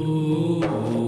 Ooh.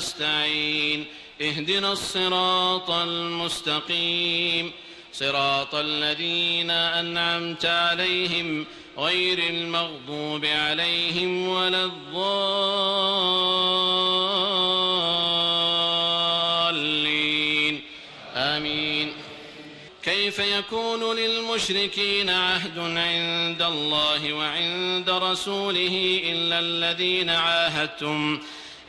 نستعين. اهدنا الصراط المستقيم. صراط الذين أنعمت عليهم غير المغضوب عليهم ولا الضالين. آمين. كيف يكون للمشركين عهد عند الله وعند رسوله إلا الذين عاهدتم؟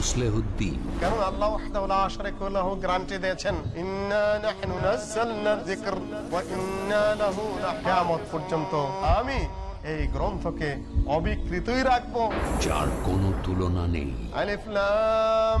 মুসলেহুদ্দিন। কারণ আল্লাহ ওয়াহদাহু লা গ্যারান্টি দিয়েছেন ইন্না নাহনু নাযালনা যিকর ওয়া ইন্না লাহু পর্যন্ত আমি এই গ্রন্থকে অবিকৃতই রাখব। যার কোনো তুলনা নেই। আলিফ লাম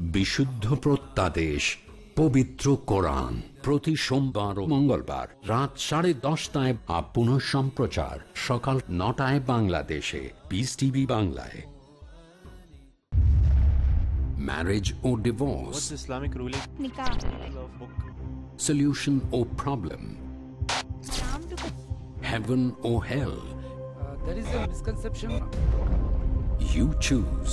বিশুদ্ধ প্রত্যাদেশ পবিত্র কোরআন প্রতি সোমবার ও মঙ্গলবার রাত সাড়ে দশটায় বা পুনঃ সম্প্রচার সকাল নটায় বাংলাদেশে পিস টিভি বাংলায় marriage O divorce What's Islamic ruling Nikah. of book? solution or problem heaven or hell Uh, there is a misconception You choose.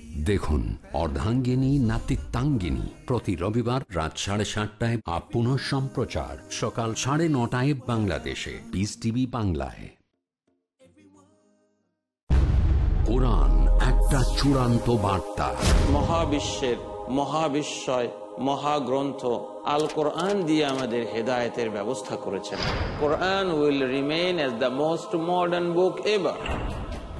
দেখুন, অর্ধাঙ্গিনী, নাতিত্বাঙ্গিনী। প্রতি রবিবার রাত সাড়ে সাতটায় আপ পুনঃ সম্প্রচার। সকাল সাড়ে নটায় বাংলাদেশে। পিস টিভি বাংলায়। কোরআন, একটা চূড়ান্ত বার্তা। মহাবিশ্বের মহাবিস্ময় মহাগ্রন্থ আল কোরআন দিয়ে আমাদের হেদায়তের ব্যবস্থা করেছেন। Quran will remain as the most modern book ever.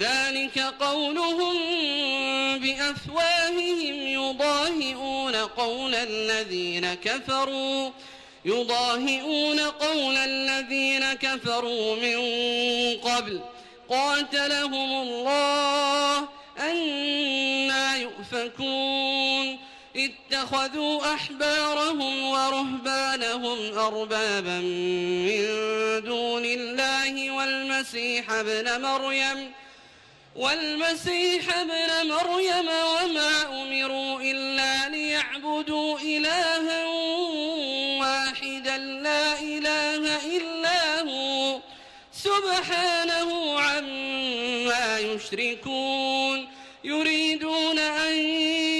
ذلك قولهم بأفواههم يضاهئون قول الذين كفروا يضاهئون قول الذين كفروا من قبل. قاتلهم الله أنا يؤفكون. اتخذوا أحبارهم ورهبانهم أربابا من دون الله والمسيح ابن مريم. والمسيح ابن مريم وما أمروا إلا ليعبدوا إلها واحدا لا إله إلا هو سبحانه عما يشركون يريدون أن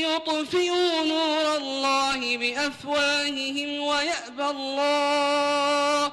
يطفئوا نور الله بأفواههم ويأبى الله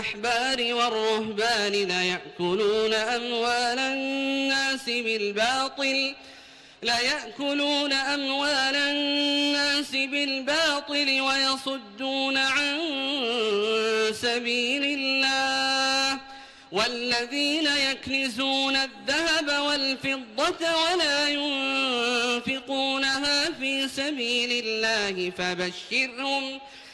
الأحبار والرهبان ليأكلون أموال الناس بالباطل ليأكلون أموال الناس بالباطل ويصدون عن سبيل الله. والذين يكنزون الذهب والفضة ولا ينفقونها في سبيل الله فبشرهم فبشرهم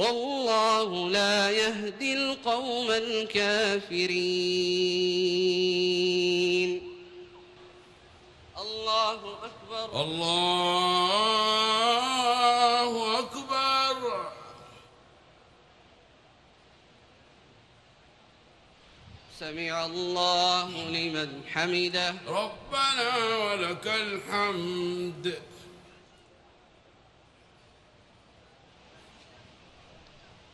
والله لا يهدي القوم الكافرين. الله أكبر. الله أكبر. سمع الله لمن حمده. ربنا ولك الحمد.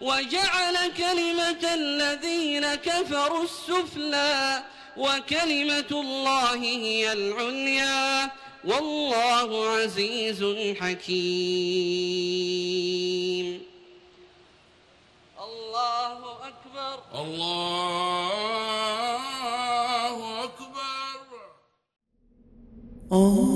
وجعل كلمة الذين كفروا السفلى وكلمة الله هي العليا. والله عزيز حكيم. الله أكبر. الله أكبر. শিখ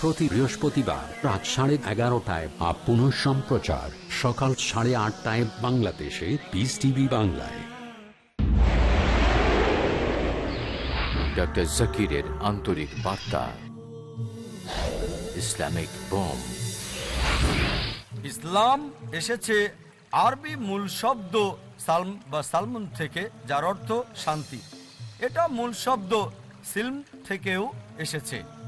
প্রতি বৃহস্পতিবার রাত সাড়ে এগারোটায় বা পুনঃ সম্প্রচার। সকাল সাড়ে আটটায় বাংলাদেশে পিস টিভি বাংলায়। ডক্টর জাকিরের আন্তরিক বার্তা। Islamic bomb. ইসলাম এসেছে আরবি মূল শব্দ সালম বা সালমুন থেকে যার অর্থ শান্তি। এটা মূল শব্দ সিলম থেকেও এসেছে।